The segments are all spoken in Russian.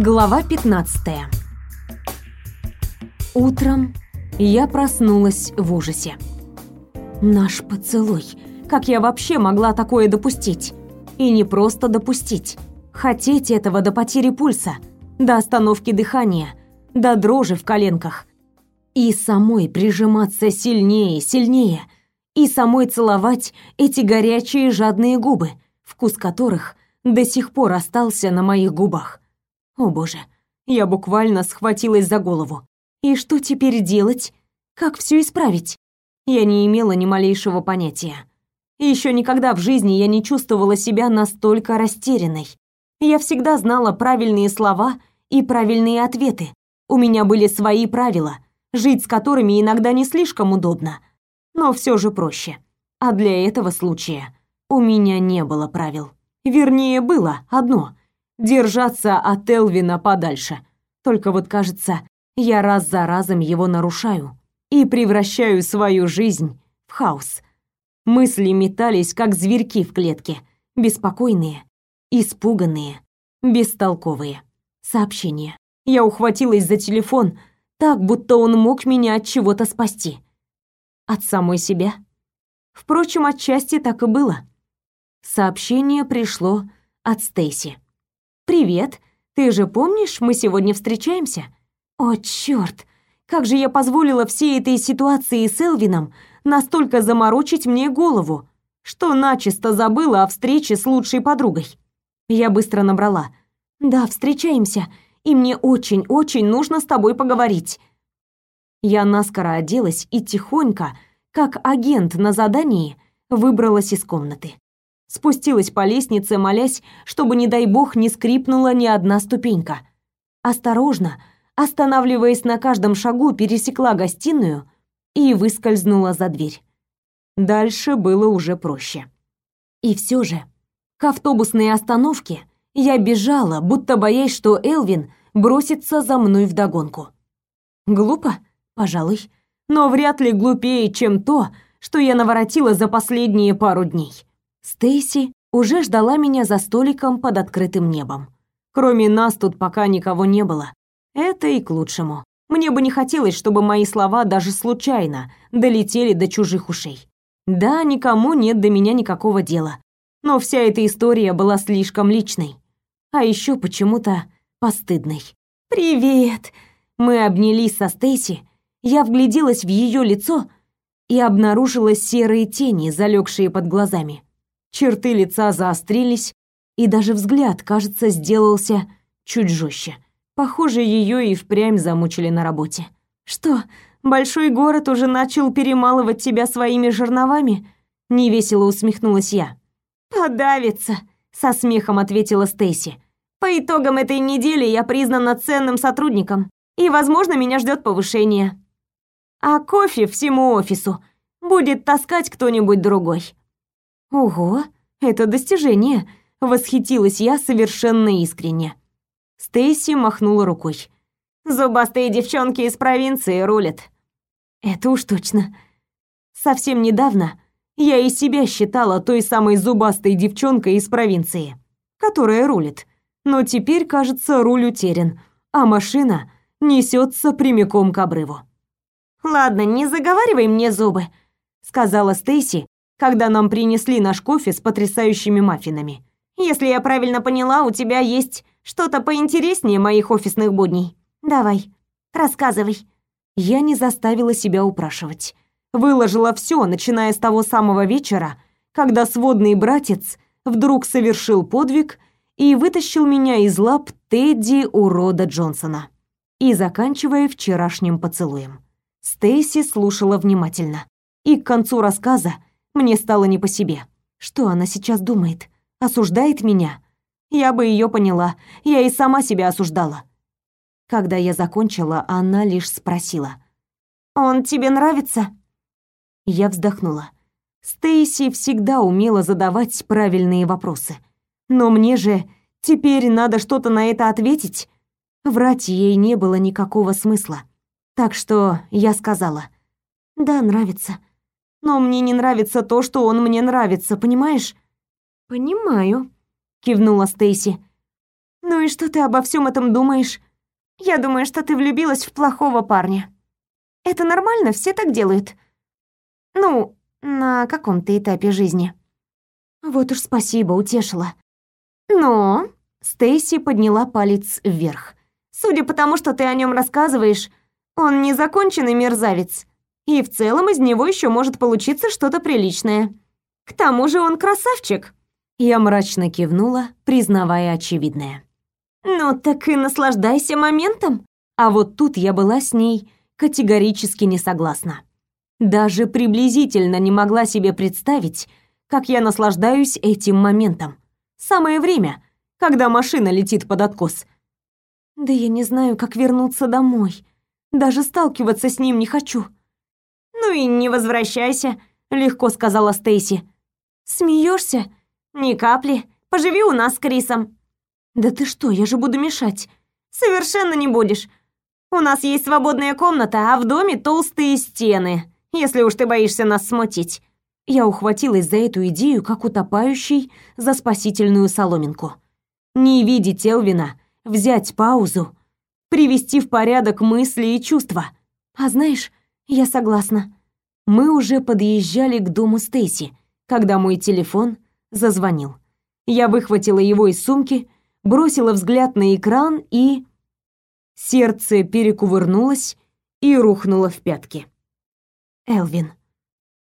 Глава 15. Утром я проснулась в ужасе. Наш поцелуй. Как я вообще могла такое допустить? И не просто допустить. Хотеть этого до потери пульса, до остановки дыхания, до дрожи в коленках. И самой прижиматься сильнее, сильнее. И самой целовать эти горячие жадные губы, вкус которых до сих пор остался на моих губах. О боже, я буквально схватилась за голову. И что теперь делать? Как все исправить? Я не имела ни малейшего понятия. Еще никогда в жизни я не чувствовала себя настолько растерянной. Я всегда знала правильные слова и правильные ответы. У меня были свои правила, жить с которыми иногда не слишком удобно, но все же проще. А для этого случая у меня не было правил. Вернее, было одно держаться от Элвина подальше. Только вот кажется, я раз за разом его нарушаю и превращаю свою жизнь в хаос. Мысли метались, как зверьки в клетке, беспокойные, испуганные, бестолковые. Сообщение. Я ухватилась за телефон, так будто он мог меня от чего-то спасти. От самой себя. Впрочем, отчасти так и было. Сообщение пришло от Стейси. «Привет. Ты же помнишь, мы сегодня встречаемся?» «О, чёрт! Как же я позволила всей этой ситуации с Элвином настолько заморочить мне голову, что начисто забыла о встрече с лучшей подругой?» Я быстро набрала. «Да, встречаемся, и мне очень-очень нужно с тобой поговорить». Я наскоро оделась и тихонько, как агент на задании, выбралась из комнаты спустилась по лестнице, молясь, чтобы, не дай бог, не скрипнула ни одна ступенька. Осторожно, останавливаясь на каждом шагу, пересекла гостиную и выскользнула за дверь. Дальше было уже проще. И все же, к автобусной остановке я бежала, будто боясь, что Элвин бросится за мной вдогонку. Глупо, пожалуй, но вряд ли глупее, чем то, что я наворотила за последние пару дней. Стейси уже ждала меня за столиком под открытым небом. Кроме нас тут пока никого не было. Это и к лучшему. Мне бы не хотелось, чтобы мои слова даже случайно долетели до чужих ушей. Да, никому нет до меня никакого дела. Но вся эта история была слишком личной. А еще почему-то постыдной. «Привет!» Мы обнялись со Стейси. Я вгляделась в ее лицо и обнаружила серые тени, залегшие под глазами. Черты лица заострились, и даже взгляд, кажется, сделался чуть жестче. Похоже, ее и впрямь замучили на работе. Что, большой город уже начал перемалывать тебя своими жерновами? Невесело усмехнулась я. Подавится, со смехом ответила Стейси. По итогам этой недели я признана ценным сотрудником, и, возможно, меня ждет повышение. А кофе всему офису будет таскать кто-нибудь другой. Ого, это достижение, восхитилась я совершенно искренне. Стейси махнула рукой. Зубастые девчонки из провинции рулят. Это уж точно. Совсем недавно я и себя считала той самой зубастой девчонкой из провинции, которая рулит. Но теперь, кажется, руль утерян, а машина несется прямиком к обрыву. Ладно, не заговаривай мне зубы, сказала Стейси, когда нам принесли наш кофе с потрясающими маффинами. Если я правильно поняла, у тебя есть что-то поинтереснее моих офисных будней. Давай, рассказывай. Я не заставила себя упрашивать. Выложила все, начиная с того самого вечера, когда сводный братец вдруг совершил подвиг и вытащил меня из лап Тедди урода Джонсона, и заканчивая вчерашним поцелуем. Стейси слушала внимательно, и к концу рассказа мне стало не по себе. Что она сейчас думает? Осуждает меня? Я бы ее поняла. Я и сама себя осуждала. Когда я закончила, она лишь спросила: "Он тебе нравится?" Я вздохнула. Стейси всегда умела задавать правильные вопросы. Но мне же теперь надо что-то на это ответить. Врать ей не было никакого смысла. Так что я сказала: "Да, нравится. Но мне не нравится то, что он мне нравится, понимаешь? Понимаю, кивнула Стейси. Ну и что ты обо всем этом думаешь? Я думаю, что ты влюбилась в плохого парня. Это нормально, все так делают. Ну, на каком-то этапе жизни. Вот уж спасибо, утешила. Но Стейси подняла палец вверх. Судя по тому, что ты о нем рассказываешь, он незаконченный мерзавец. И в целом из него еще может получиться что-то приличное. К тому же он красавчик. Я мрачно кивнула, признавая очевидное. Ну так и наслаждайся моментом. А вот тут я была с ней категорически не согласна. Даже приблизительно не могла себе представить, как я наслаждаюсь этим моментом. Самое время, когда машина летит под откос. Да я не знаю, как вернуться домой. Даже сталкиваться с ним не хочу. «Ну и не возвращайся», — легко сказала Стейси. «Смеешься? Ни капли. Поживи у нас с Крисом». «Да ты что, я же буду мешать». «Совершенно не будешь. У нас есть свободная комната, а в доме толстые стены, если уж ты боишься нас смутить». Я ухватилась за эту идею, как утопающий за спасительную соломинку. Не видеть Элвина, взять паузу, привести в порядок мысли и чувства. А знаешь, я согласна. Мы уже подъезжали к дому Стейси, когда мой телефон зазвонил. Я выхватила его из сумки, бросила взгляд на экран и... Сердце перекувырнулось и рухнуло в пятки. Элвин.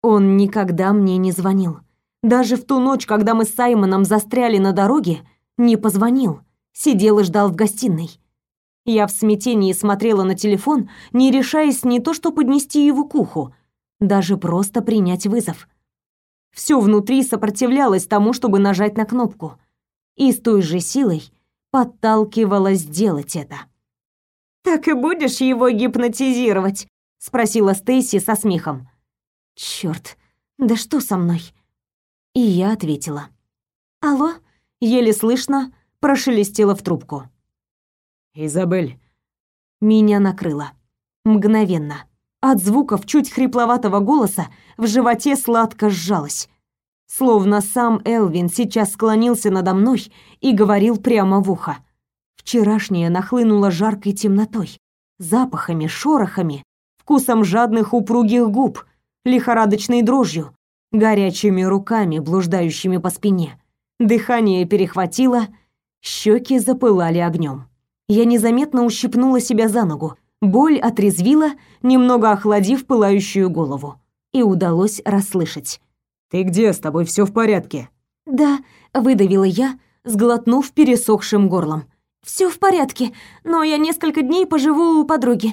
Он никогда мне не звонил. Даже в ту ночь, когда мы с Саймоном застряли на дороге, не позвонил. Сидел и ждал в гостиной. Я в смятении смотрела на телефон, не решаясь не то что поднести его к уху, даже просто принять вызов. Все внутри сопротивлялось тому, чтобы нажать на кнопку, и с той же силой подталкивало сделать это. «Так и будешь его гипнотизировать?» — спросила Стейси со смехом. «Чёрт, да что со мной?» И я ответила. «Алло?» — еле слышно прошелестело в трубку. «Изабель». Меня накрыло. Мгновенно. От звуков чуть хрипловатого голоса в животе сладко сжалось. Словно сам Элвин сейчас склонился надо мной и говорил прямо в ухо. Вчерашнее нахлынуло жаркой темнотой, запахами, шорохами, вкусом жадных упругих губ, лихорадочной дрожью, горячими руками, блуждающими по спине. Дыхание перехватило, щеки запылали огнем. Я незаметно ущипнула себя за ногу. Боль отрезвила, немного охладив пылающую голову. И удалось расслышать. «Ты где? С тобой все в порядке?» «Да», — выдавила я, сглотнув пересохшим горлом. Все в порядке, но я несколько дней поживу у подруги».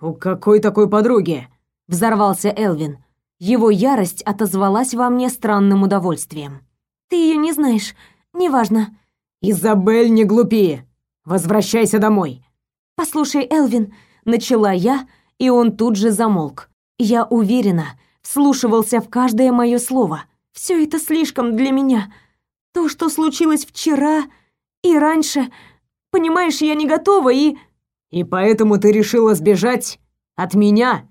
«У какой такой подруги?» — взорвался Элвин. Его ярость отозвалась во мне странным удовольствием. «Ты ее не знаешь, неважно». «Изабель, не глупи!» Возвращайся домой. Послушай, Элвин, начала я, и он тут же замолк. Я уверена, вслушивался в каждое мое слово. Все это слишком для меня. То, что случилось вчера и раньше, понимаешь, я не готова и И поэтому ты решила сбежать от меня?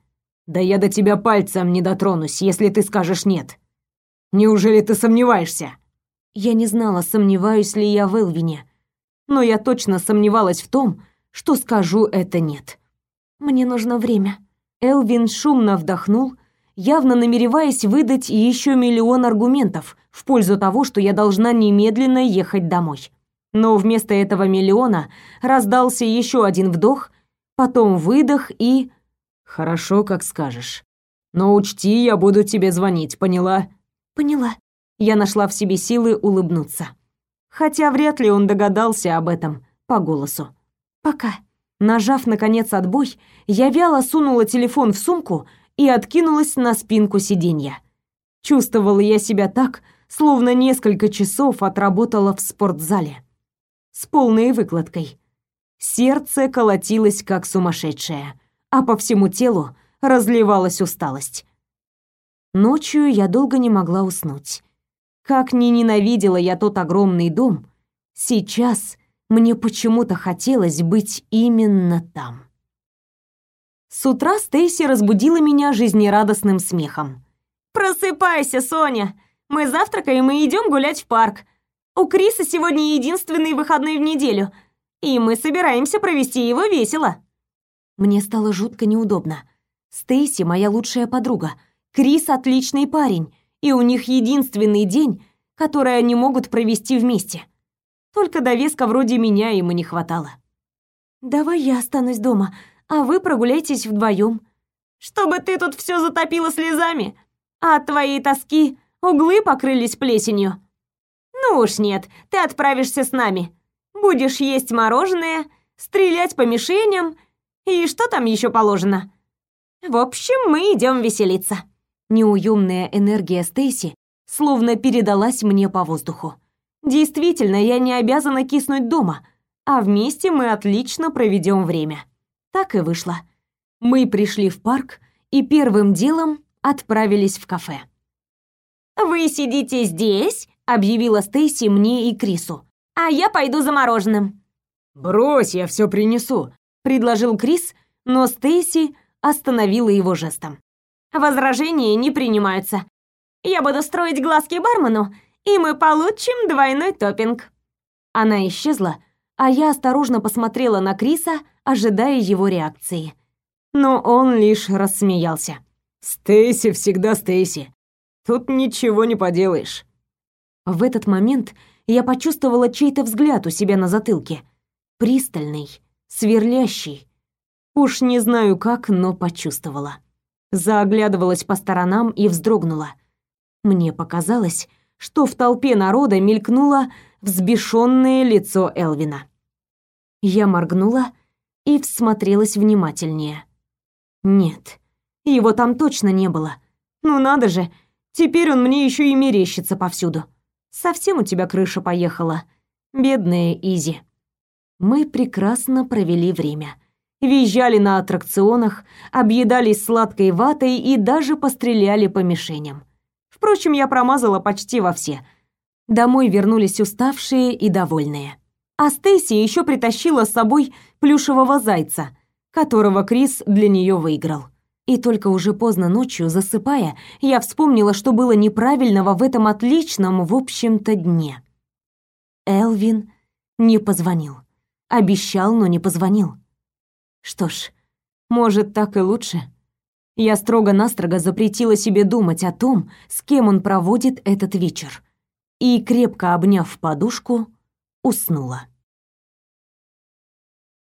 Да я до тебя пальцем не дотронусь, если ты скажешь нет. Неужели ты сомневаешься? Я не знала, сомневаюсь ли я в Элвине но я точно сомневалась в том, что скажу это нет. Мне нужно время. Элвин шумно вдохнул, явно намереваясь выдать еще миллион аргументов в пользу того, что я должна немедленно ехать домой. Но вместо этого миллиона раздался еще один вдох, потом выдох и... «Хорошо, как скажешь. Но учти, я буду тебе звонить, поняла?» «Поняла». Я нашла в себе силы улыбнуться хотя вряд ли он догадался об этом по голосу. «Пока». Нажав, наконец, отбой, я вяло сунула телефон в сумку и откинулась на спинку сиденья. Чувствовала я себя так, словно несколько часов отработала в спортзале. С полной выкладкой. Сердце колотилось, как сумасшедшее, а по всему телу разливалась усталость. Ночью я долго не могла уснуть. Как ни ненавидела я тот огромный дом, сейчас мне почему-то хотелось быть именно там. С утра Стейси разбудила меня жизнерадостным смехом. «Просыпайся, Соня! Мы завтракаем и идем гулять в парк. У Криса сегодня единственный выходной в неделю. и мы собираемся провести его весело. Мне стало жутко неудобно. Стейси моя лучшая подруга, Крис отличный парень, и у них единственный день, который они могут провести вместе. Только довеска вроде меня и не хватало. Давай я останусь дома, а вы прогуляйтесь вдвоем. Чтобы ты тут все затопила слезами, а от твоей тоски углы покрылись плесенью. Ну уж нет, ты отправишься с нами. Будешь есть мороженое, стрелять по мишеням и что там еще положено. В общем, мы идем веселиться. Неуемная энергия Стейси словно передалась мне по воздуху. Действительно, я не обязана киснуть дома, а вместе мы отлично проведем время. Так и вышло. Мы пришли в парк и первым делом отправились в кафе. «Вы сидите здесь?» — объявила Стейси мне и Крису. «А я пойду за мороженым». «Брось, я все принесу», — предложил Крис, но Стейси остановила его жестом. «Возражения не принимаются. Я буду строить глазки бармену, и мы получим двойной топпинг». Она исчезла, а я осторожно посмотрела на Криса, ожидая его реакции. Но он лишь рассмеялся. «Стейси всегда Стейси. Тут ничего не поделаешь». В этот момент я почувствовала чей-то взгляд у себя на затылке. Пристальный, сверлящий. Уж не знаю как, но почувствовала. Заоглядывалась по сторонам и вздрогнула. Мне показалось, что в толпе народа мелькнуло взбешенное лицо Элвина. Я моргнула и всмотрелась внимательнее. Нет, его там точно не было. Ну надо же, теперь он мне еще и мерещится повсюду. Совсем у тебя крыша поехала, бедная Изи. Мы прекрасно провели время. Визжали на аттракционах, объедались сладкой ватой и даже постреляли по мишеням. Впрочем, я промазала почти во все. Домой вернулись уставшие и довольные. А Стейси еще притащила с собой плюшевого зайца, которого Крис для нее выиграл. И только уже поздно ночью, засыпая, я вспомнила, что было неправильного в этом отличном, в общем-то, дне. Элвин не позвонил. Обещал, но не позвонил. Что ж, может, так и лучше. Я строго-настрого запретила себе думать о том, с кем он проводит этот вечер. И, крепко обняв подушку, уснула.